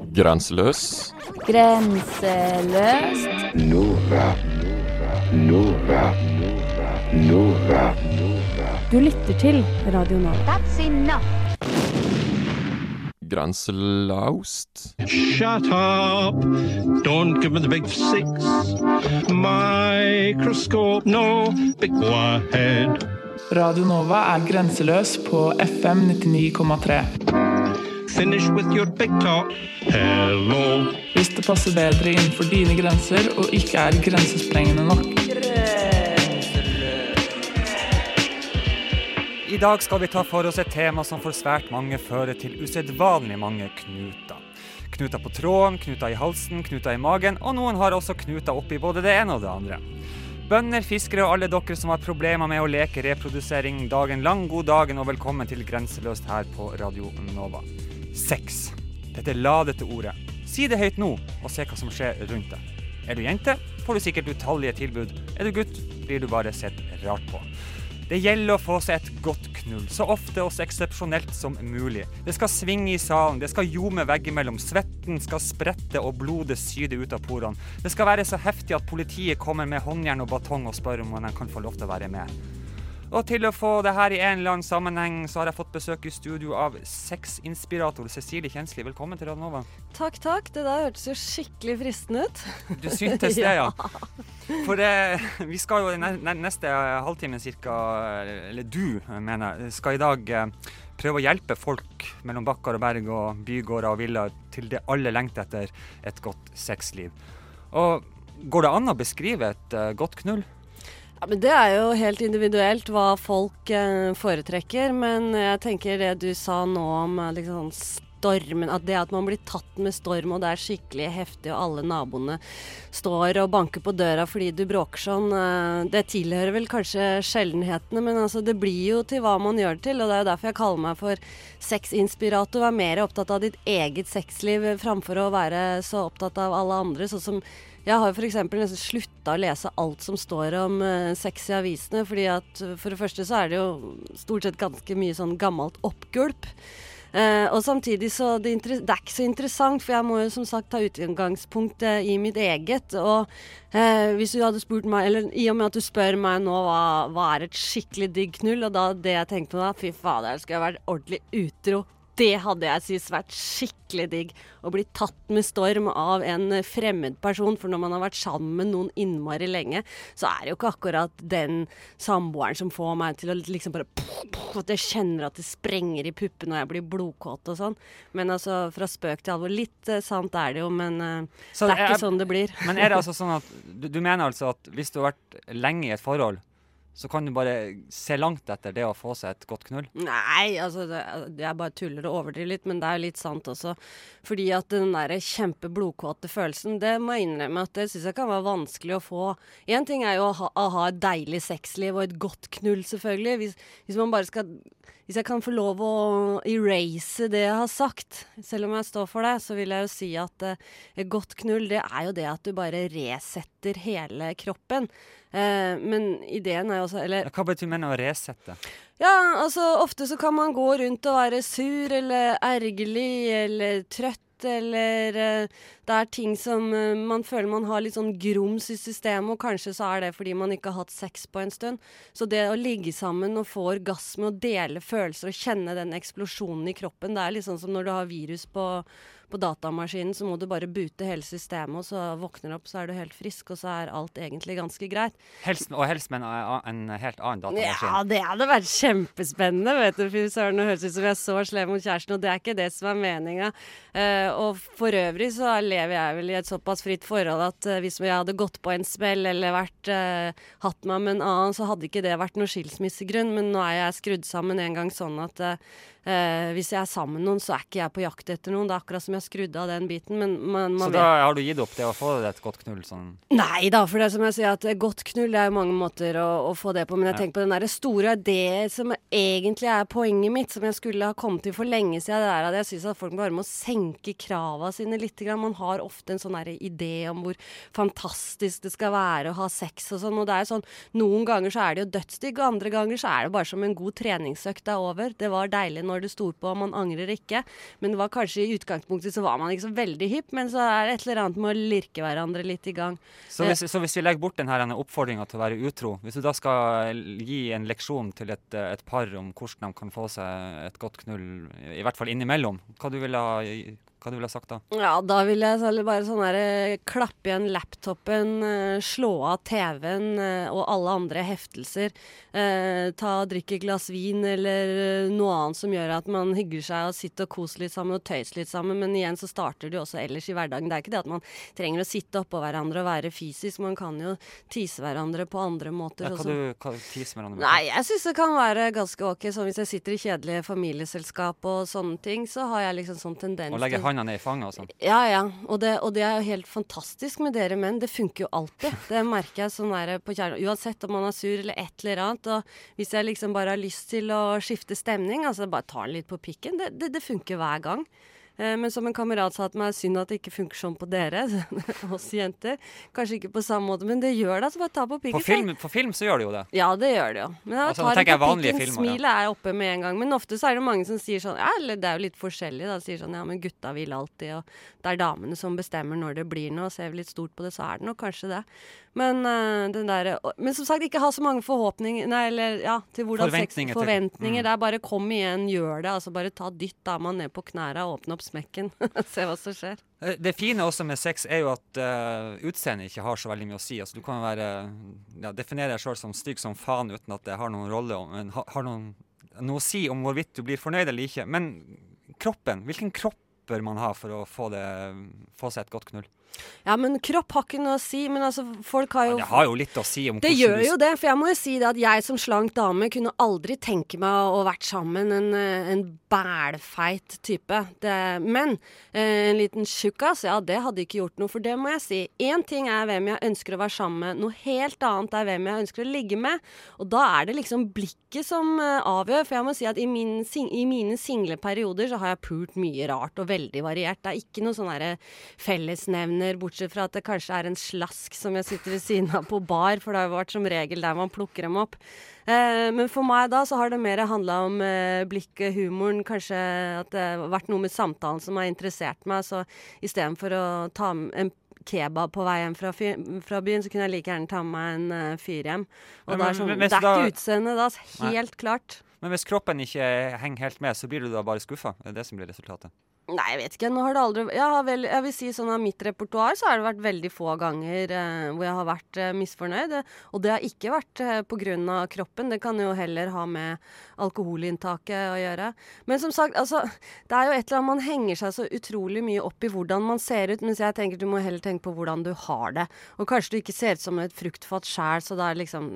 Grenseløs. Grenseløst. Nova, Nova, Nova, Du lytter til Radio Nova. That's enough. Grenselaust. Shut up! Don't give me the big six. Microscope, no, big head. Radio Nova er grenseløs på FM 99,3. Finish with your big talk. Hello. Hvis det passer bedre innenfor dine grenser og ikke er grensesprengende nok. I dag skal vi ta for oss et tema som for svært mange fører til usedvanlig mange knuter. Knuter på tråden, knuter i halsen, knuter i magen, og noen har også knuter oppi både det ene og det andre. Bønder, fiskere og alle dere som har problemer med å leke reprodusering dagen lang, god dagen og velkommen til Grenseløst her på Radio Nova. Sex. Dette ladete ordet. Si det høyt nå, og se hva som skjer rundt deg. Er du jente, får du sikkert utallige tilbud. Er du gutt, blir du bare sett rart på. Det gjelder å få seg et godt knull, så ofte og så eksepsjonelt som mulig. Det skal svinge i salen, det skal ljome veggimellom, svetten skal sprette og blodet syde ut av porene. Det skal være så heftig at politiet kommer med håndjern og batong og spør om de kan få lov til å være med. Og til å få det her i en eller annen sammenheng, så har jeg fått besøk i studio av sexinspirator Cecilie Kjensli. Velkommen til Radnova. Takk, takk. Det der hørtes jo skikkelig fristende ut. Du syntes det, ja. For det, vi skal jo neste halvtime cirka, eller du mener jeg, skal i dag eh, prøve å hjelpe folk mellom bakker og berg og bygårder og villaer til det alle lengter etter, et godt sexliv. Og går det an å beskrive et eh, godt knull? Ja, men Det er jo helt individuelt hva folk eh, foretrekker. Men jeg tenker det du sa nå om eh, liksom, stormen At det at man blir tatt med storm, og det er skikkelig heftig, og alle naboene står og banker på døra fordi du bråker sånn, eh, det tilhører vel kanskje sjeldenhetene, men altså, det blir jo til hva man gjør det til. Og det er jo derfor jeg kaller meg for sexinspirator. Vær mer opptatt av ditt eget sexliv framfor å være så opptatt av alle andre. sånn som jeg har f.eks. nesten slutta å lese alt som står om uh, sex i avisene. fordi at uh, for det første så er det jo stort sett ganske mye sånn gammelt oppgulp. Uh, og samtidig så det, det er ikke så interessant, for jeg må jo som sagt ta utgangspunkt eh, i mitt eget. Og uh, hvis du hadde spurt meg, eller i og med at du spør meg nå hva, hva er et skikkelig digg knull, og da det jeg tenkte på da, fy fader, skulle jeg vært ordentlig utro. Det hadde jeg syntes vært skikkelig digg. Å bli tatt med storm av en fremmed person. For når man har vært sammen med noen innmari lenge, så er det jo ikke akkurat den samboeren som får meg til å liksom bare At jeg kjenner at det sprenger i puppene og jeg blir blodkåt og sånn. Men altså, fra spøk til alvor. Litt eh, sant er det jo, men eh, Så det er ikke sånn det blir. Men er det altså sånn at du, du mener altså at hvis du har vært lenge i et forhold, så kan du bare se langt etter det å få seg et godt knull? Nei, altså det, jeg bare tuller og overdriver litt, men det er jo litt sant også. Fordi at den der kjempeblodkåte følelsen, det må jeg innrømme at det syns jeg kan være vanskelig å få. Én ting er jo å ha, å ha et deilig sexliv og et godt knull, selvfølgelig. Hvis, hvis man bare skal Hvis jeg kan få lov å erase det jeg har sagt, selv om jeg står for det, så vil jeg jo si at eh, et godt knull, det er jo det at du bare resetter hele kroppen. Eh, men ideen er jo også Eller Hva betyr det å resette? ja, altså ofte så kan man gå rundt og være sur eller ergerlig eller trøtt eller eh, det er ting som eh, man føler man har litt sånn grums i systemet, og kanskje så er det fordi man ikke har hatt sex på en stund. Så det å ligge sammen og få orgasme og dele følelser og kjenne den eksplosjonen i kroppen, det er litt sånn som når du har virus på, på datamaskinen, så må du bare bute hele systemet, og så våkner du opp, så er du helt frisk, og så er alt egentlig ganske greit. Helst, og helst med en, en helt annen datamaskin. Ja, det hadde vært kjempespennende, vet du. Fy søren, det høres ut som jeg er så slem mot kjæresten, og det er ikke det som er meninga. Uh, og for øvrig så lever jeg vel i et såpass fritt forhold at uh, hvis jeg hadde gått på en smell eller vært, uh, hatt meg med en annen, så hadde ikke det vært noe skilsmissegrunn. Men nå er jeg skrudd sammen en gang sånn at eh, eh, hvis jeg er sammen med noen, så er ikke jeg på jakt etter noen. Det er akkurat som jeg har skrudd av den biten. Men man, man Så vet da har du gitt opp det å få et godt knull? Sånn. Nei da, for det er som jeg sier, at godt knull det er jo mange måter å, å få det på. Men jeg Ja. tenker på den derre store Det som egentlig er poenget mitt, som jeg skulle ha kommet til for lenge siden, det er at jeg syns at folk bare må senke krava sine litt. Man har ofte en sånn idé om hvor fantastisk det skal være å ha sex og sånn. Og det er sånn, noen ganger så er det jo dødsdigg, og andre ganger så er det bare som en god treningsøkt er over. Det var deilig når det sto på, og man angrer ikke. Men det var kanskje i utgangspunktet så var man ikke så veldig hypp, men så er det et eller annet med å lirke hverandre litt i gang. Så hvis, så hvis vi legger bort denne oppfordringa til å være utro, hvis du da skal gi en leksjon til et, et par om hvordan de kan få seg et godt knull, i hvert fall innimellom, hva du ville ha, hva du ville sagt da? Ja, da ville jeg bare sånn der eh, klappe igjen laptopen, eh, slå av TV-en eh, og alle andre heftelser. Eh, ta drikke et glass vin eller noe annet som gjør at man hygger seg og sitter og koser litt sammen og tøyser litt sammen. Men igjen så starter det jo også ellers i hverdagen. Det er ikke det at man trenger å sitte oppå hverandre og være fysisk. Man kan jo tise hverandre på andre måter. Ja, hva også. du hva tiser hverandre med? Nei, jeg syns det kan være ganske ok. Sånn hvis jeg sitter i kjedelige familieselskap og sånne ting, så har jeg liksom sånn tendens legge handa ned i fanget og sånn? ja, ja. Og det, og det er jo helt fantastisk med dere menn. Det funker jo alltid. Det merker jeg sånn der på kjernen. Uansett om man er sur eller et eller annet. Og hvis jeg liksom bare har lyst til å skifte stemning, altså bare ta den litt på pikken, det, det, det funker hver gang. Eh, Men som en kamerat sa til meg, synd at det ikke funker sånn på dere, oss jenter. Kanskje ikke på samme måte, men det gjør det. Altså bare ta på pikken. På film, på film så gjør det jo det. Ja, det gjør det jo. Men da Altså, tar jeg på pikken, filmer, ja. smilet er oppe med en gang. Men ofte så er det mange som sier sånn Ja, eller det er jo litt forskjellig, da. Sier sånn ja, men gutta vil alltid, og det er damene som bestemmer når det blir noe. Ser vi litt stort på det, så er det nok kanskje det. Men uh, den der Men som sagt, ikke ha så mange forhåpninger Nei, eller ja, til hvordan Forventninger sex til- Forventninger. Mm. Det er bare kom igjen, gjør det. Altså bare ta dytt dama ned på knæra, åpne opp smekken. Se hva som skjer. Eh, Det fine også med sex er jo at uh, utseendet ikke har så veldig mye å si. Altså, du kan være, ja, definere deg sjøl som stygg som faen uten at det har noen rolle, om- men ha, har noen, noe å si om hvorvidt du blir fornøyd eller ikke. Men kroppen, hvilken kropp bør man ha for å få, det, få seg et godt knull? Ja, men kropp har ikke noe å si. Men altså, folk har jo Det har jo litt å si om Det hvordan gjør jo det, for jeg må jo si det at jeg som slank dame kunne aldri tenke meg å vært sammen en, eh, en bælfeit type. Det, men eh, en liten tjukkas, ja det hadde ikke gjort noe, for det må jeg si. Én ting er hvem jeg ønsker å være sammen med, noe helt annet er hvem jeg ønsker å ligge med. Og da er det liksom blikket som eh, avgjør, for jeg må si at i, min, i mine single perioder så har jeg pult mye rart og veldig variert. Det er ikke noe sånn derre fellesnevner, bortsett fra at det kanskje er en slask som jeg sitter ved siden av på bar, for det har jo vært som regel der man plukker dem opp. Eh, men for meg da så har det mer handla om eh, blikket, humoren, kanskje at det har vært noe med samtalen som har interessert meg. Så istedenfor å ta en kebab på vei hjem fra, fyr, fra byen, så kunne jeg like gjerne ta med meg en uh, fyr hjem. Og Men- er sånn, men det er ikke utseendet da, helt klart. Men hvis kroppen ikke henger helt med, så blir du da bare skuffa? Det er det som blir resultatet? Nei, jeg vet ikke. Nå har det aldri jeg, vel, jeg vil si sånn Av mitt repertoar så har det vært veldig få ganger eh, hvor jeg har vært eh, misfornøyd. Og det har ikke vært eh, pga. kroppen. Det kan jo heller ha med alkoholinntaket å gjøre. Men som sagt, altså Det er jo et eller annet Man henger seg så utrolig mye opp i hvordan man ser ut, mens jeg tenker du må heller tenke på hvordan du har det. Og kanskje du ikke ser ut som et fruktfat sjæl, så da er liksom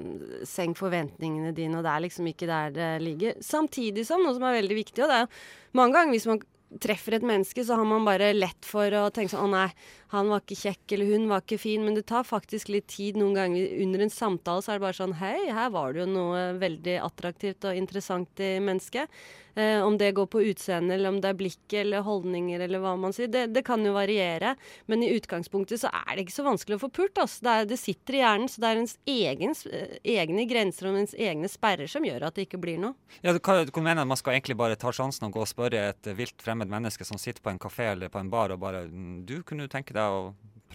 Senk forventningene dine, og det er liksom ikke der det ligger. Samtidig som noe som er veldig viktig, og det er mange ganger hvis man treffer et menneske, så har man bare lett for å tenke sånn Å nei, han var ikke kjekk, eller hun var ikke fin. Men det tar faktisk litt tid noen ganger. Under en samtale så er det bare sånn Hei, her var det jo noe veldig attraktivt og interessant i mennesket. Eh, om det går på utseende, eller om det er blikket eller holdninger, eller hva man sier. Det, det kan jo variere. Men i utgangspunktet så er det ikke så vanskelig å få pult. Altså. Det, er, det sitter i hjernen, så det er ens egen, eh, egne grenser og ens egne sperrer som gjør at det ikke blir noe. Ja, du kan, du kan at Man skal egentlig bare ta sjansen og gå og spørre et vilt fremmed menneske som sitter på en kafé eller på en bar og bare "Mm, Du, kunne du tenke deg å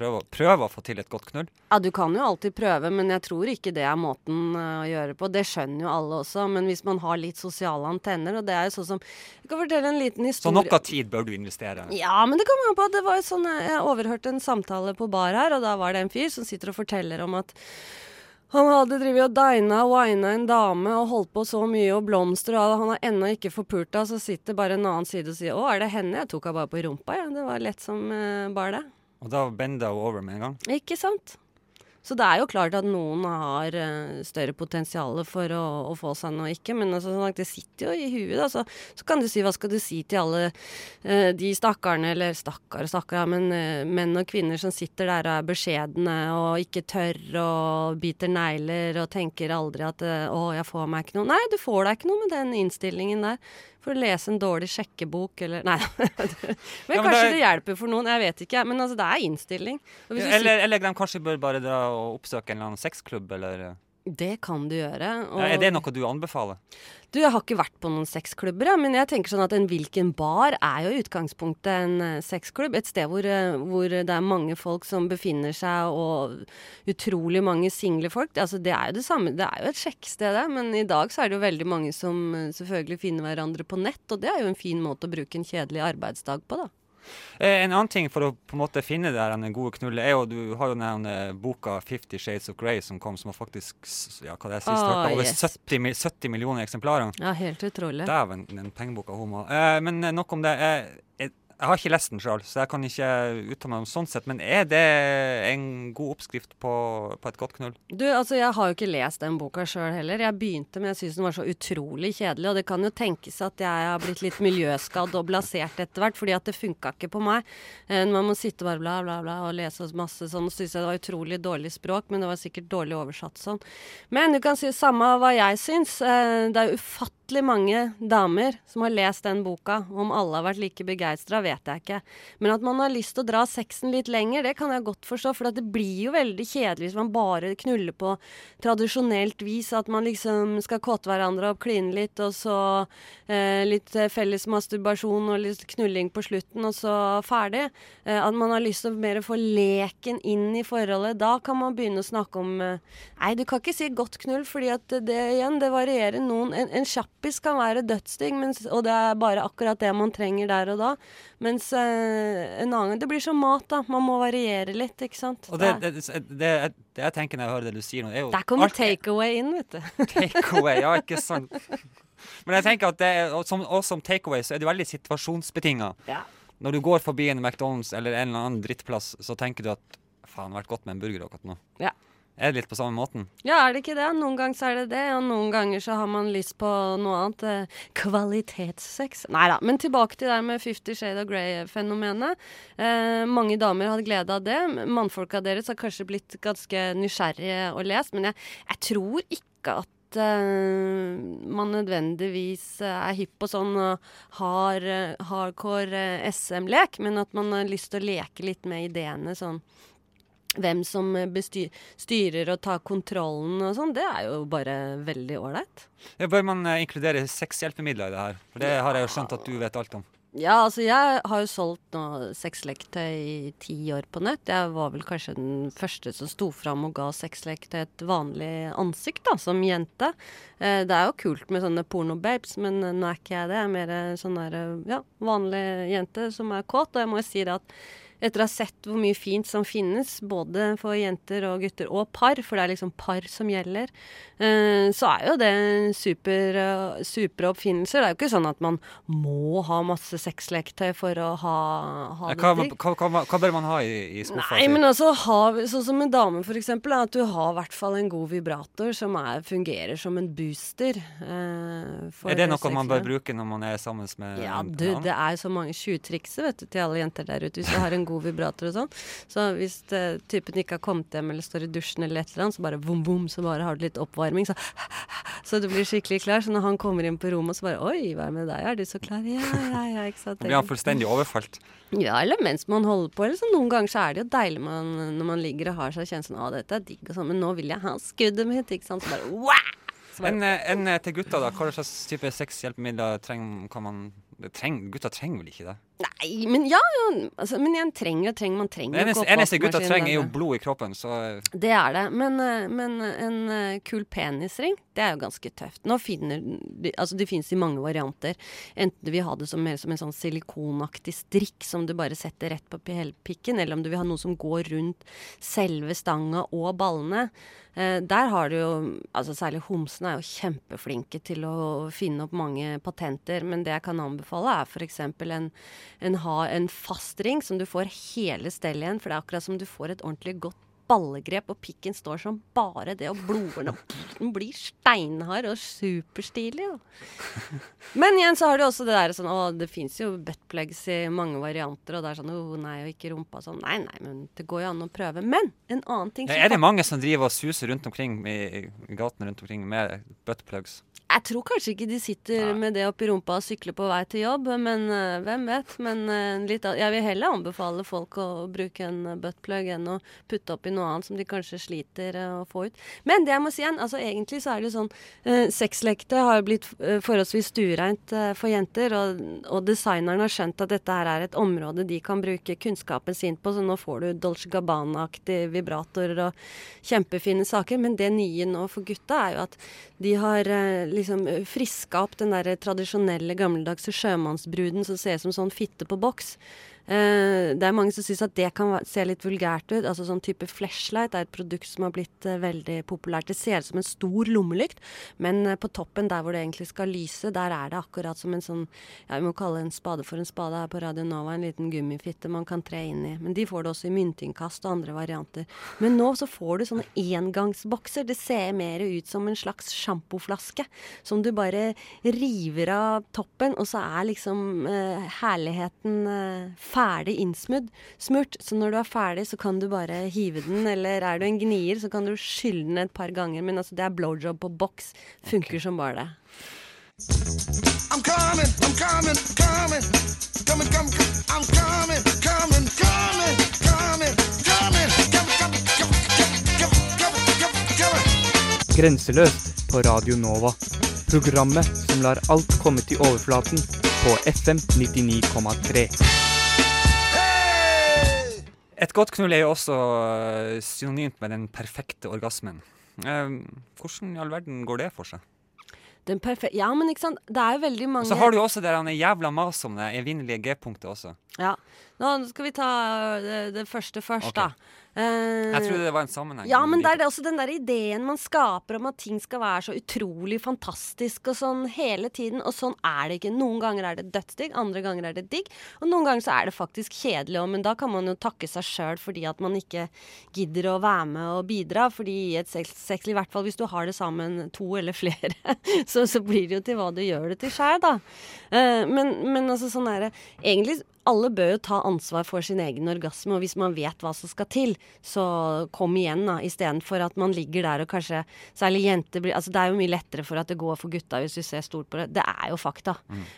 prøve, prøve å få til et godt knull? Ja, du kan jo alltid prøve, men jeg tror ikke det er måten eh, å gjøre på. Det skjønner jo alle også, men hvis man har litt sosiale antenner, og det er jo sånn som Jeg kan fortelle en liten Så nok noe tid bør du investere. Ja, men det kommer an på. Det var jo sånn, eh, Jeg overhørte en samtale på bar her, og da var det en fyr som sitter og forteller om at han hadde drevet og dina og wina en dame og holdt på så mye og blomster, og han har ennå ikke forpult henne, så sitter bare en annen side og sier 'Å, er det henne?' Jeg tok henne bare på rumpa, jeg. Ja. Det var lett som eh, bare det. Og da bender hun over med en gang. Ikke sant? Så det er jo klart at noen har eh, større potensial for å, å få seg noe ikke, men altså, sånn det sitter jo i huet. Da. Så, så kan du si hva skal du si til alle eh, de stakkarene, eller stakkar og stakkar, men eh, menn og kvinner som sitter der og er beskjedne og ikke tør og biter negler og tenker aldri at eh, 'å, jeg får meg ikke noe'. Nei, du får deg ikke noe med den innstillingen der. For å lese en dårlig sjekkebok eller Nei. men Ja, men kanskje det- det hjelper for noen. Jeg vet ikke. Men altså, det er innstilling. Eller, eller de kanskje bør bare dra og oppsøke en eller annen sexklubb, eller Det kan du gjøre. og- Er det noe du anbefaler? Du, jeg har ikke vært på noen sexklubber, men jeg tenker sånn at en hvilken bar er jo i utgangspunktet en eh, sexklubb. Et sted hvor, eh, hvor det er mange folk som befinner seg, og utrolig mange single folk. Altså, det er jo det samme, det er jo et sjekksted, det. Men i dag så er det jo veldig mange som eh, selvfølgelig finner hverandre på nett, og det er jo en fin måte å bruke en kjedelig arbeidsdag på, da. Eh, En annen ting for å på en måte finne det her, en gode knullet, er jo du har jo den eh, boka 'Fifty Shades of Grey' som kom, som har faktisk ja, hva det er, sist oh, over yes. 70, 70 millioner eksemplarer. Ja, helt utrolig. Dæven, den pengeboka hun må. Eh, men eh, nok om det. Eh, jeg, har ikke lest den sjøl, så jeg kan ikke uttale meg om sånn sett. Men er det en god oppskrift på, på et godt knull? Du, altså jeg har jo ikke lest den boka sjøl heller. Jeg begynte, men jeg syns den var så utrolig kjedelig. Og det kan jo tenkes at jeg har blitt litt miljøskadd og blasert etter hvert, fordi at det funka ikke på meg. Eh, Man må sitte bare bla, bla, bla og lese masse sånn. Og syns jeg det var utrolig dårlig språk, men det var sikkert dårlig oversatt sånn. Men du kan si samme hva jeg syns. Eh, Det er ufattelig mange damer som har lest den boka. Om alle har vært like begeistra, jeg ikke. Men at man har lyst til å dra sexen litt lenger, det kan jeg godt forstå. For det blir jo veldig kjedelig hvis man bare knuller på tradisjonelt vis. At man liksom skal kåte hverandre opp, kline litt, og så eh, litt felles masturbasjon og litt knulling på slutten, og så ferdig. Eh, at man har lyst til å mer få leken inn i forholdet. Da kan man begynne å snakke om eh, Nei, du kan ikke si godt knull, fordi at det igjen, det varierer noen En, en kjappis kan være dødsdigg, og det er bare akkurat det man trenger der og da. Mens eh, en annen Det blir som mat, da. Man må variere litt, ikke sant. Og det, det, det, det, det jeg tenker når jeg hører det du sier nå, er jo der kommer alt- takeaway inn, vet du. Takeaway, ja, ikke sant. Men jeg tenker at det er, og som, og som takeaway så er det veldig situasjonsbetinga. Ja. Når du går forbi en McDonald's eller en eller annen drittplass, så tenker du at faen, det hadde vært godt med en burger akkurat nå. Ja. Er det litt på samme måten? Ja, er det ikke det? Noen ganger så er det det, og noen ganger så har man lyst på noe annet. Eh, kvalitetssex. Nei da. Men tilbake til det med Fifty Shade of Grey-fenomenet. Eh, mange damer hadde glede av det. Mannfolka deres har kanskje blitt ganske nysgjerrige og lest, men jeg, jeg tror ikke at eh, man nødvendigvis eh, er hypp på sånn hard, hardcore SM-lek, men at man har lyst til å leke litt med ideene sånn hvem som bestyr, styrer og tar kontrollen og sånn, det er jo bare veldig ålreit. Ja, bør man eh, inkludere sexhjelpemidler i det her? For det har jeg jo skjønt at du vet alt om. Ja, altså jeg har jo solgt nå sexleketøy i ti år på nett. Jeg var vel kanskje den første som sto fram og ga sexleketøy et vanlig ansikt, da, som jente. Eh, det er jo kult med sånne pornobabes, men nå er ikke jeg det. Jeg er mer sånn der, ja, vanlig jente som er kåt. Og jeg må jo si det at etter å ha sett hvor mye fint som finnes, både for jenter og gutter, og par, for det er liksom par som gjelder, eh, så er jo det super, supre oppfinnelser. oppfinnelse. Det er jo ikke sånn at man må ha masse sexleketøy for å ha, ha hva, det digg. hva, hva, hva bør man ha i, i skuffa? Nei, men altså, ha, sånn som en dame for eksempel, at du har i hvert fall en god vibrator som er, fungerer som en booster. eh, for er det noe man bør bruke når man er sammen med Ja, du, det er så mange tjuvtrikser vet du, til alle jenter der ute. Hvis du har en god vibrator og sånn. Så hvis eh, typen ikke har kommet hjem eller står i dusjen eller et eller annet, så bare vom, vom, så bare har du litt oppvarming. Så, så du blir skikkelig klar. Så når han kommer inn på rommet, så bare Oi, hva er med deg? Er du så klar? Ja, ja, ja, ikke sant. Blir han fullstendig overfalt. Ja, eller mens man holder på. Eller så noen ganger så er det jo deilig man, når man ligger og har seg kjent sånn Å, dette er digg og sånn, men nå vil jeg ha skuddet mitt, ikke sant. Så bare wow! Så bare, En, eh, en til gutta, da. Hva slags type sexhjelpemidler trenger kan man treng, Gutta trenger vel ikke det? Nei, men ja, ja altså, Men igjen, trenger og trenger man trenger Det eneste, eneste gutta trenger, er jo blod i kroppen, så eh, Det er det. Men, eh, men en eh, kul penisring, det er jo ganske tøft. Nå finner Altså, det finnes i mange varianter. Enten du vil ha det som, mer som en sånn silikonaktig strikk som du bare setter rett på pi- pikken, eller om du vil ha noe som går rundt selve stanga og ballene. Eh, der har du jo Altså særlig homsene er jo kjempeflinke til å finne opp mange patenter, men det jeg kan anbefale er f.eks. En, en, ha en fast ring som du får hele stellet igjen, for det er akkurat som du får et ordentlig godt ballegrep, og pikken står som bare det, og blodårene den blir steinhard og superstilig. Da. Men igjen så har du også det der sånn Å, det fins jo buttplugs i mange varianter, og det er sånn Å, nei, og ikke rumpa sånn. Nei, nei, men det går jo an å prøve. Men en annen ting Ja, Er det mange som driver og suser rundt omkring i, i gatene rundt omkring med buttplugs? Jeg tror kanskje ikke de sitter med det oppi rumpa og sykler på vei til jobb, men uh, hvem vet. Men uh, litt, jeg vil heller anbefale folk å bruke en eh, buttplug enn å putte oppi noe annet som de kanskje sliter uh, å få ut. Men det jeg må si igjen, altså egentlig så er det sånn uh, Sexlekte har blitt forholdsvis stuereint for jenter, og, og designerne har skjønt at dette her er et område de kan bruke kunnskapen sin på, så nå får du Dolce Gabbana-aktige vibratorer og kjempefine saker. Men det nye nå for gutta er jo at de har eh, liksom friska opp den der tradisjonelle gammeldagse sjømannsbruden som ser ut som sånn fitte på boks. Eh, det er mange som syns at det kan se litt vulgært ut. Altså sånn type flashlight er et produkt som har blitt eh, veldig populært. Det ser ut som en stor lommelykt, men eh, på toppen der hvor det egentlig skal lyse, der er det akkurat som en sånn ja, Vi må kalle en spade for en spade her på Radio Nova, en liten gummifitte man kan tre inn i. Men de får det også i myntinnkast og andre varianter. Men nå så får du sånne engangsbokser. Det ser mer ut som en slags sjampoflaske som du bare river av toppen, og så er liksom eh, herligheten eh, ferdig innsmurt. Smurt. Så når du er ferdig, så kan du bare hive den, eller er du en gnier, så kan du skylle den et par ganger. Men altså, det er blowjob på boks. Funker som bare det. I'm coming, I'm coming, coming, coming, coming. I'm coming, coming, coming, coming, coming, coming, coming, coming. Grenseløst på Radio Nova. Programmet som lar alt komme til overflaten på FM 99,3. Et godt knull er jo også eh, synonymt med den perfekte orgasmen. Eh, hvordan i all verden går det for seg? Den perfekte ja, men ikke sant. Det er jo veldig mange Og så har du jo også det der jævla maset om det evinnelige G-punktet også. Ja. Nå skal vi ta øh, det, det første først, okay. da. Eh, Jeg trodde det var en sammenheng. Ja, men det er det også den der ideen man skaper om at ting skal være så utrolig fantastisk og sånn hele tiden. Og sånn er det ikke. Noen ganger er det dødsdigg, andre ganger er det digg. Og noen ganger så er det faktisk kjedelig òg, men da kan man jo takke seg sjøl fordi at man ikke gidder å være med og bidra. Fordi i et sex, sex i hvert fall hvis du har det sammen to eller flere, så, så blir det jo til hva du gjør det til sjøl, da. Uh, men, men altså sånn er det Egentlig alle bør jo ta ansvar for sin egen orgasme, og hvis man vet hva som skal til, så kom igjen, da, istedenfor at man ligger der og kanskje Særlig jenter blir Altså, det er jo mye lettere for at det går for gutta hvis du ser stort på det. Det er jo fakta.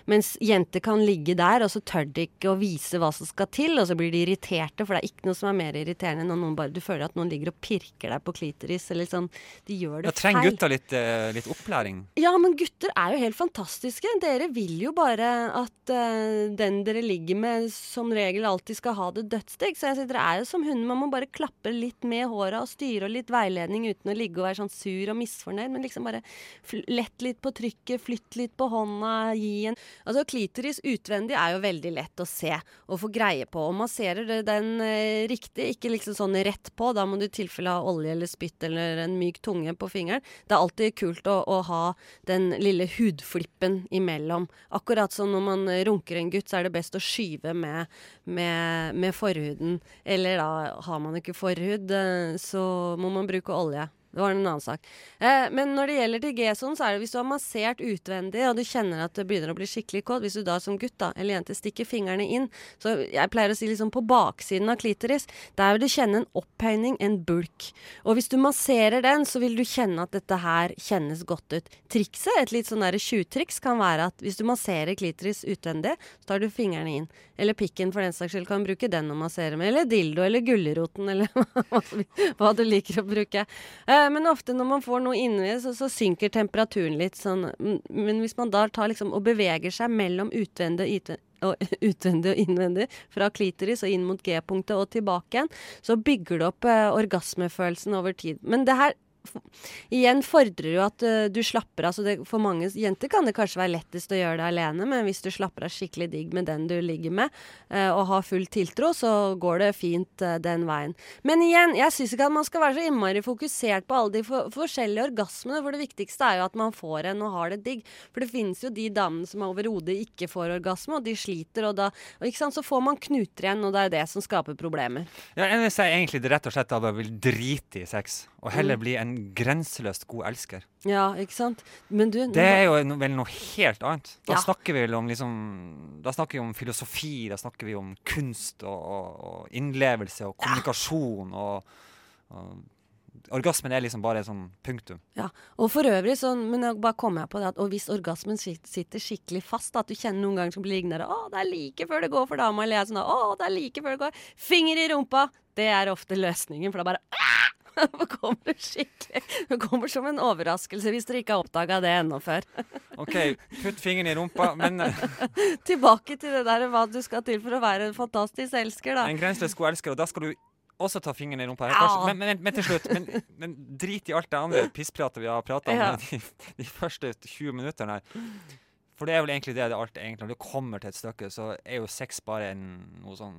Mens jenter kan ligge der, og så tør de ikke å vise hva som skal til, og så blir de irriterte, for det er ikke noe som er mer irriterende enn når bare Du føler at noen ligger og pirker deg på klitoris, eller sånn De gjør det Ja, trenger feil. gutta litt, uh, litt opplæring? Ja, men gutter er jo helt fantastiske. Dere vil jo bare at uh, den dere ligger med, som regel alltid skal ha det dødsdigg. Så jeg sier, dere er jo som hunden. Man må bare klappe litt med håra og styre og litt veiledning uten å ligge og være sånn sur og misfornøyd. Men liksom bare lett litt på trykket, flytt litt på hånda, gi en Altså, klitoris utvendig er jo veldig lett å se og få greie på. Og masserer den eh, riktig, ikke liksom sånn rett på, da må du i tilfelle ha olje eller spytt eller en myk tunge på fingeren. Det er alltid kult å, å ha den lille hudflippen imellom. Akkurat som når man eh, runker en gutt, så er det best å skyve med, med, med forhuden. Eller da har man ikke forhud, eh, så må man bruke olje. Det var en annen sak. Eh, men når det gjelder til G-sonen, så er det hvis du har massert utvendig, og du kjenner at det begynner å bli skikkelig kåt, hvis du da som gutt da, eller jente stikker fingrene inn, så jeg pleier å si liksom på baksiden av klitoris, der vil du kjenne en opphøyning, en bulk. Og hvis du masserer den, så vil du kjenne at dette her kjennes godt ut. Trikset, et litt sånn der tjuvtriks, kan være at hvis du masserer klitoris utvendig, så tar du fingrene inn. Eller pikken for den saks skyld, kan bruke den å massere med. Eller dildo, eller gulroten, eller hva du liker å bruke. Eh, men ofte når man får noe inni, så, så synker temperaturen litt. Sånn. Men hvis man da tar liksom og beveger seg mellom utvendig og ytvendig og utvendig og innvendig, fra klitoris og inn mot G-punktet og tilbake igjen, så bygger det opp eh, orgasmefølelsen over tid. Men det her igjen fordrer jo at uh, du slapper av. Så det, for mange jenter kan det kanskje være lettest å gjøre det alene, men hvis du slapper av skikkelig digg med den du ligger med, uh, og har full tiltro, så går det fint uh, den veien. Men igjen, jeg syns ikke at man skal være så innmari fokusert på alle de for forskjellige orgasmene, for det viktigste er jo at man får en og har det digg. For det finnes jo de damene som overhodet ikke får orgasme, og de sliter, og da og ikke sant, så får man knuter igjen, og det er det som skaper problemer. Ja, jeg vil si egentlig det rett og slett at jeg vil drite i sex, og heller Mm. bli en grenseløst god elsker. Ja, ikke sant. Men du Det er jo no, vel noe helt annet. Da Ja. snakker vi vel om liksom Da snakker vi om filosofi, da snakker vi om kunst og, og, innlevelse og kommunikasjon og, og Orgasmen er liksom bare sånn punktum. Ja, og for øvrig så, men jeg bare kom jeg på det at og hvis orgasmen sitter skikkelig fast, at du kjenner noen ganger som blir liggende Å, det er like før det går for dama, eller jeg sånn Å, det er like før det går. Finger i rumpa! Det er ofte løsningen, for da bare Det kommer det skikkelig Det kommer som en overraskelse hvis dere ikke har oppdaga det ennå før. OK, putt fingeren i rumpa, men eh, Tilbake til det der hva du skal til for å være en fantastisk elsker, da. en grenseløs god elsker, og da skal du også ta fingeren i rumpa. Men, men, men til slutt, men, men drit i alt det andre pisspratet vi har prata om Ja. de, de første 20 minuttene her. For det er vel egentlig det det alt egentlig Når du kommer til et stykke, så er jo sex bare en, noe sånn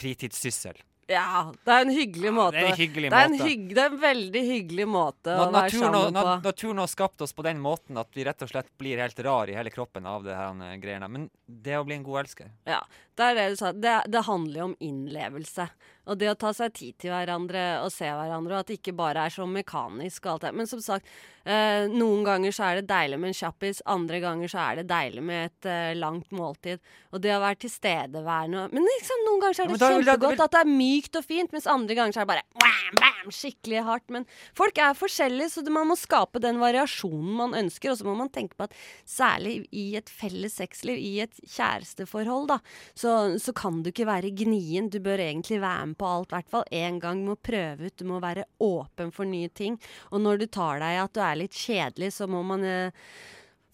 fritidssyssel. Ja, det er en hyggelig måte. det er en hyggelig det er en, måte. hygg, det er en veldig hyggelig måte å Na- være Naturen sammen på. na- naturen har skapt oss på den måten at vi rett og slett blir helt rar i hele kroppen av det her eh, greiene. Men det å bli en god elsker Ja, det er det du sa. Det, det handler jo om innlevelse. Og det å ta seg tid til hverandre og se hverandre, og at det ikke bare er så mekanisk og alt det. Men som sagt, eh, noen ganger så er det deilig med en kjappis, andre ganger så er det deilig med et eh, langt måltid. Og det å være tilstedeværende Men liksom, noen ganger så er Ja, det jeg- kjempegodt at det er mykt og fint, mens andre ganger så er det bare wham, bam, skikkelig hardt. Men folk er forskjellige, så det- man må skape den variasjonen man ønsker. Og så må man tenke på at særlig i et felles sexliv, i et kjæresteforhold, da, så, så kan du ikke være gnien. Du bør egentlig være med på alt, i hvert fall én gang. Du må prøve ut, du må være åpen for nye ting. Og når du tar deg i at du er litt kjedelig, så må man eh,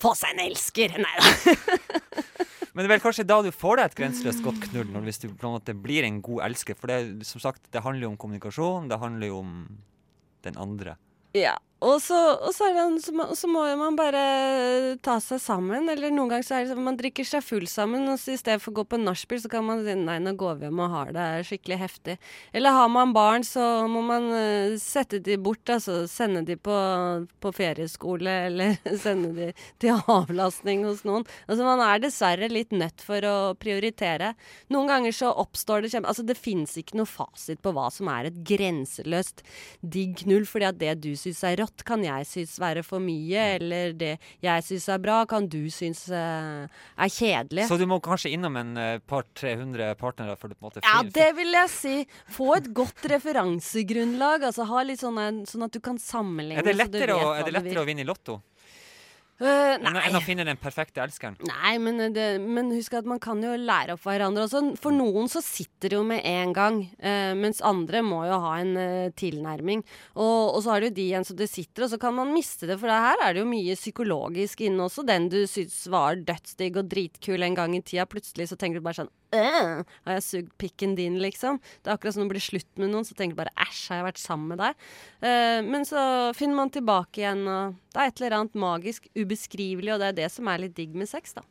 få seg en elsker. Nei da. Men det er vel kanskje da du får deg et grenseløst godt knull, når hvis du på en måte blir en god elsker. For det, som sagt, det handler jo om kommunikasjon, det handler jo om den andre. Ja. Og så, og så, det, så, må, man bare ta seg sammen. Eller noen ganger så er det sånn man drikker seg full sammen, og så i stedet for å gå på nachspiel, så kan man si nei, nå går vi hjem og har det skikkelig heftig. Eller har man barn, så må man eh, sette de bort, altså sende de på, på ferieskole, eller sende de til avlastning hos noen. Altså man er dessverre litt nødt for å prioritere. Noen ganger så oppstår det kjempe... Altså det fins ikke noe fasit på hva som er et grenseløst digg knull, fordi at det du syns er rått, kan jeg synes være for mye, eller det jeg synes er bra, kan du synes uh, er kjedelig. Så du må kanskje innom en uh, par-tre hundre partnere for du på en måte Ja, det vil jeg si. Få et godt referansegrunnlag. Altså ha litt sånn, sånn at du kan sammenligne. Er det lettere, å, er det lettere å vinne i Lotto Eh, enn, nei. enn å finne den perfekte elskeren? Nei, men, det, men husk at man kan jo lære opp hverandre også. For noen så sitter det jo med en gang, uh, mens andre må jo ha en uh, tilnærming. Og, og så har du de igjen som det sitter, og så kan man miste det. For det her er det jo mye psykologisk inne også. Den du syns var dødsdigg og dritkul en gang i tida, plutselig så tenker du bare sånn «Øh, Har jeg sugd pikken din, liksom? Det er akkurat som å bli slutt med noen, så tenker du bare æsj, har jeg vært sammen med deg? Uh, men så finner man tilbake igjen, og det er et eller annet magisk, ubeskrivelig, og det er det som er litt digg med sex, da.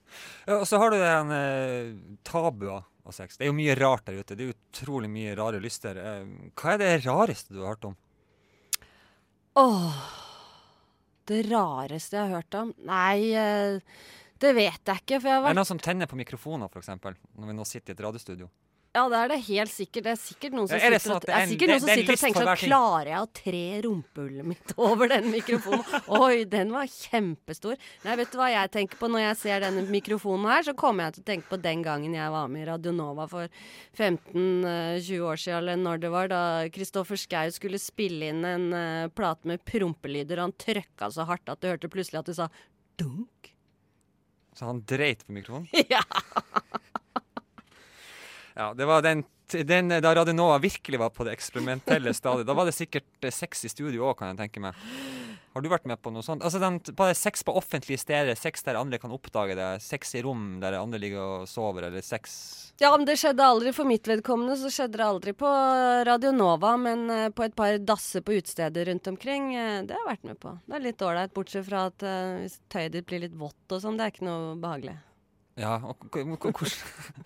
Ja, og så har du den uh, tabuer av sex. Det er jo mye rart der ute. Det er utrolig mye rare lyster. Eh, hva er det rareste du har hørt om? Åh, det rareste jeg har hørt om? Nei, eh, det vet jeg ikke, for jeg har vært... Er det noen som tenner på mikrofoner, f.eks., når vi nå sitter i et radiostudio? Ja, det er det helt sikkert. Det er sikkert noen som Er sitter, sånn og, en- sikkert det- noen som det er sitter og tenker sånn? Klarer jeg å tre rumpehullet mitt over den mikrofonen? Oi, den var kjempestor. Nei, vet du hva jeg tenker på når jeg ser denne mikrofonen her? Så kommer jeg til å tenke på den gangen jeg var med i Radionova for 15-20 år siden, eller når det var, da Kristoffer Schou skulle spille inn en uh, plate med prompelyder, og han trøkka så hardt at du hørte plutselig at du sa dunk. Så han dreit på mikrofonen? ja. Ja, det var den, den da Radionova virkelig var på det eksperimentelle stadiet. Da var det sikkert eh, sex i studio òg, kan jeg tenke meg. Har du vært med på noe sånt? Altså den, Bare sex på offentlige steder, sex der andre kan oppdage det, sex i rom der andre ligger og sover, eller sex Ja, men det skjedde aldri for mitt vedkommende. Så skjedde det aldri på Radio Nova, men eh, på et par dasser på utesteder rundt omkring. eh, det har jeg vært med på. Det er litt ålreit, bortsett fra at eh, hvis tøyet ditt blir litt vått og sånn, det er ikke noe behagelig. Ja, og hvordan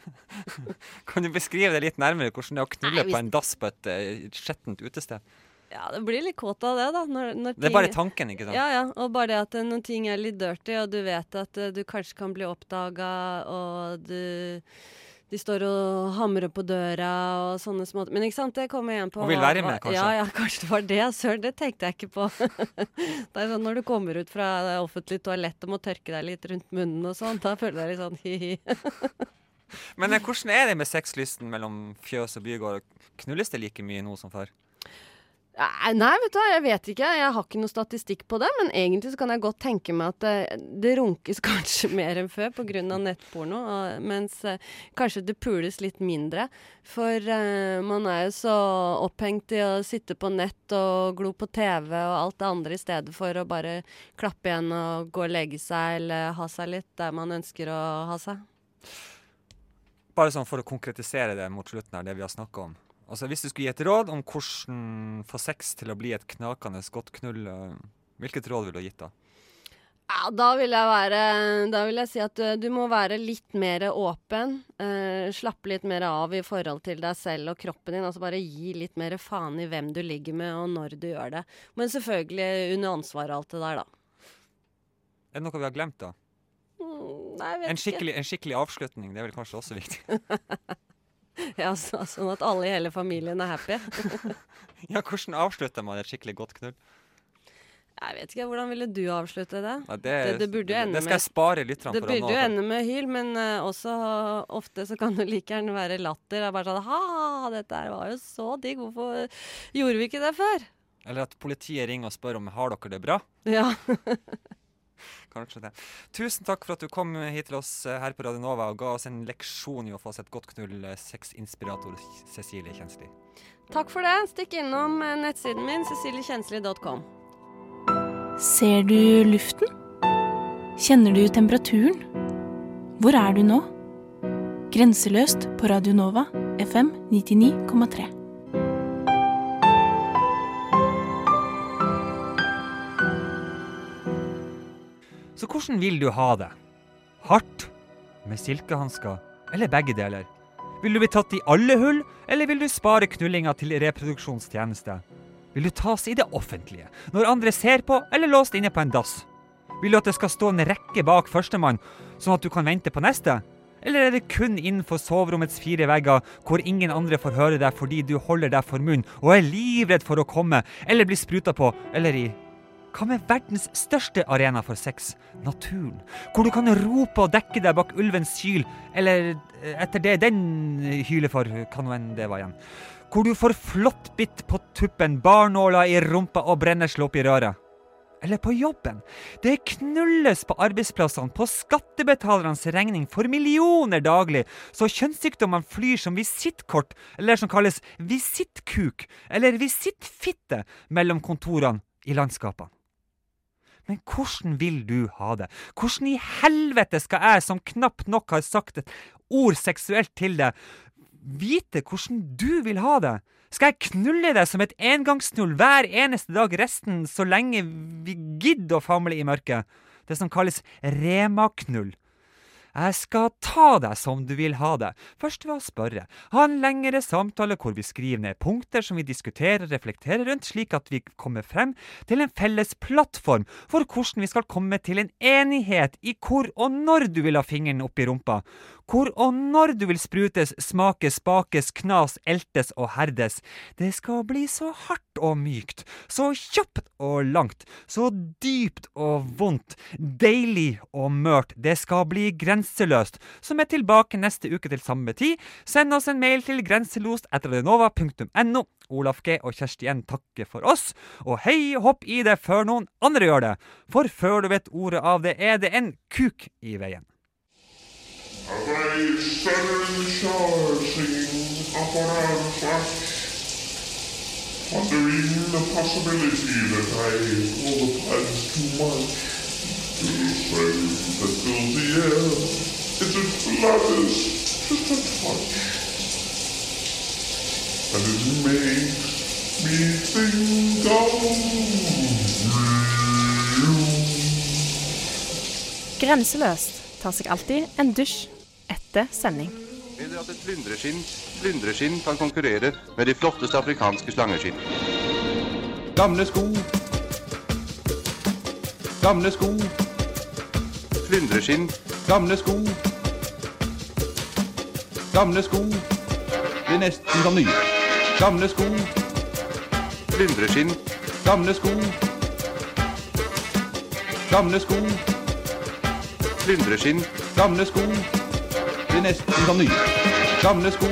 Kan du beskrive det litt nærmere, hvordan det er å knulle Nei, hvis- på en dass på et skjettent utested? Ja, det blir litt kåt av det, da. Når, når Det er bare tanken, ikke sant? Ja, ja. Og bare det at noen når ting er litt dirty, og du vet at eh, du kanskje kan bli oppdaga, og du de står og hamrer på døra og sånne små Men ikke sant, det kommer igjen på Og vil være med, kanskje. Ja, ja, kanskje det var det. Søren, det tenkte jeg ikke på. det er sånn Når du kommer ut fra det offentlige toalett og må tørke deg litt rundt munnen og sånn, da føler jeg litt sånn hi-hi. Men eh, hvordan er det med sexlysten mellom fjøs og bygård? Knulles det like mye nå som før? Nei, vet du hva, jeg vet ikke. Jeg har ikke noe statistikk på det. Men egentlig så kan jeg godt tenke meg at det, det runkes kanskje mer enn før pga. nettporno. Og, mens eh, kanskje det pules litt mindre. For eh, man er jo så opphengt i å sitte på nett og glo på TV og alt det andre i stedet for å bare klappe igjen og gå og legge seg eller ha seg litt der man ønsker å ha seg. Bare sånn for å konkretisere det mot slutten her, det vi har snakka om. Altså Hvis du skulle gi et råd om hvordan få sex til å bli et knakende godt knull, eh, hvilket råd ville du gitt da? Ja, da vil jeg være Da vil jeg si at du, du må være litt mer åpen. Uh, slappe litt mer av i forhold til deg selv og kroppen din. Altså bare gi litt mer faen i hvem du ligger med, og når du gjør det. Men selvfølgelig under ansvar og alt det der, da. Er det noe vi har glemt, da? Mm, nei, jeg vet En skikkelig, en skikkelig avslutning, det er vel kanskje også viktig? Ja, så, sånn at alle i hele familien er happy. ja, hvordan avslutter man et skikkelig godt knull? Jeg vet ikke, Hvordan ville du avslutte det? Ja, Det, det burde jo ende det skal jeg spare lytterne det for Det burde jo ende med hyl, men uh, også ofte så kan det like gjerne være latter. Det er bare sånn Ha, dette her var jo så digg. Hvorfor gjorde vi ikke det før? Eller at politiet ringer og spør om har dere det bra. Ja. Kanskje det. Tusen takk for at du kom hit til oss eh, her på Radio Nova og ga oss en leksjon i å få oss et godt knull, eh, sexinspirator Cecilie Kjensli. Takk for det. Stikk innom eh, nettsiden min, ceciliekjensli.com. Ser du luften? Kjenner du temperaturen? Hvor er du nå? Grenseløst på Radio Nova, FM 99,3. Så hvordan vil du ha det? Hardt? Med silkehansker? Eller begge deler? Vil du bli tatt i alle hull, eller vil du spare knullinga til reproduksjonstjeneste? Vil du tas i det offentlige, når andre ser på, eller låst inne på en dass? Vil du at det skal stå en rekke bak førstemann, sånn at du kan vente på neste? Eller er det kun innenfor soverommets fire vegger, hvor ingen andre får høre deg fordi du holder deg for munn og er livredd for å komme eller bli spruta på, eller i hva med verdens største arena for sex, naturen, hvor du kan rope og dekke deg bak ulvens kyl, eller eh, etter det den hyler for, hva nå enn det var igjen, hvor du får flåttbitt på tuppen, barnåla i rumpa og brennesle opp i røret? Eller på jobben. Det knulles på arbeidsplassene på skattebetalernes regning for millioner daglig, så kjønnssykdommene flyr som visittkort, eller som kalles visittkuk, eller visittfitte, mellom kontorene i landskapene. Men hvordan vil du ha det? Hvordan i helvete skal jeg, som knapt nok har sagt et ord seksuelt til deg, vite hvordan du vil ha det? Skal jeg knulle deg som et engangsknull hver eneste dag resten så lenge vi gidder å famle i mørket? Det som kalles remaknull. Jeg skal ta deg som du vil ha det, først ved å spørre, ha en lengre samtale hvor vi skriver ned punkter som vi diskuterer og reflekterer rundt, slik at vi kommer frem til en felles plattform for hvordan vi skal komme til en enighet i hvor og når du vil ha fingeren opp i rumpa, hvor og når du vil sprutes, smakes, bakes, knas, eltes og herdes. Det skal bli så hardt og mykt, så kjapt og langt, så dypt og vondt, deilig og mørt. Det skal bli grenseløst, som er tilbake neste uke til samme tid. Send oss en mail til grenselost.no. Olaf G og Kjersti N takker for oss, og hei hopp i det før noen andre gjør det, for før du vet ordet av det, er det en kuk i veien. Pondering the possibility that I pull the plans too much. To that fills the air, is it flutters just a touch, and it makes me think of you. Grenseløst tar seg alltid en dusj etter sending. Eller at et flyndreskinn, flyndreskinn kan konkurrere med de flotteste afrikanske slangeskinn. Gamle sko. Gamle sko. Flyndreskinn. Gamle sko. Gamle sko. Blir nesten som nye. Gamle sko. Flyndreskinn. Gamle sko. Gamle sko. Flyndreskinn. Gamle sko. Blir nesten som nye. Gamle sko.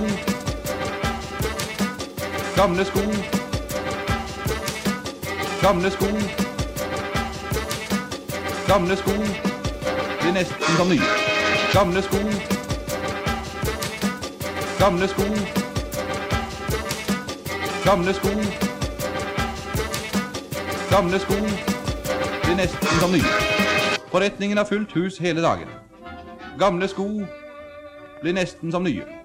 Gamle sko. Gamle sko. Gamle sko blir nesten som nye. Gamle sko. Gamle sko. Gamle sko. Gamle sko blir nesten som nye. Forretningen har fullt hus hele dagen. Gamle sko blir nesten som nye.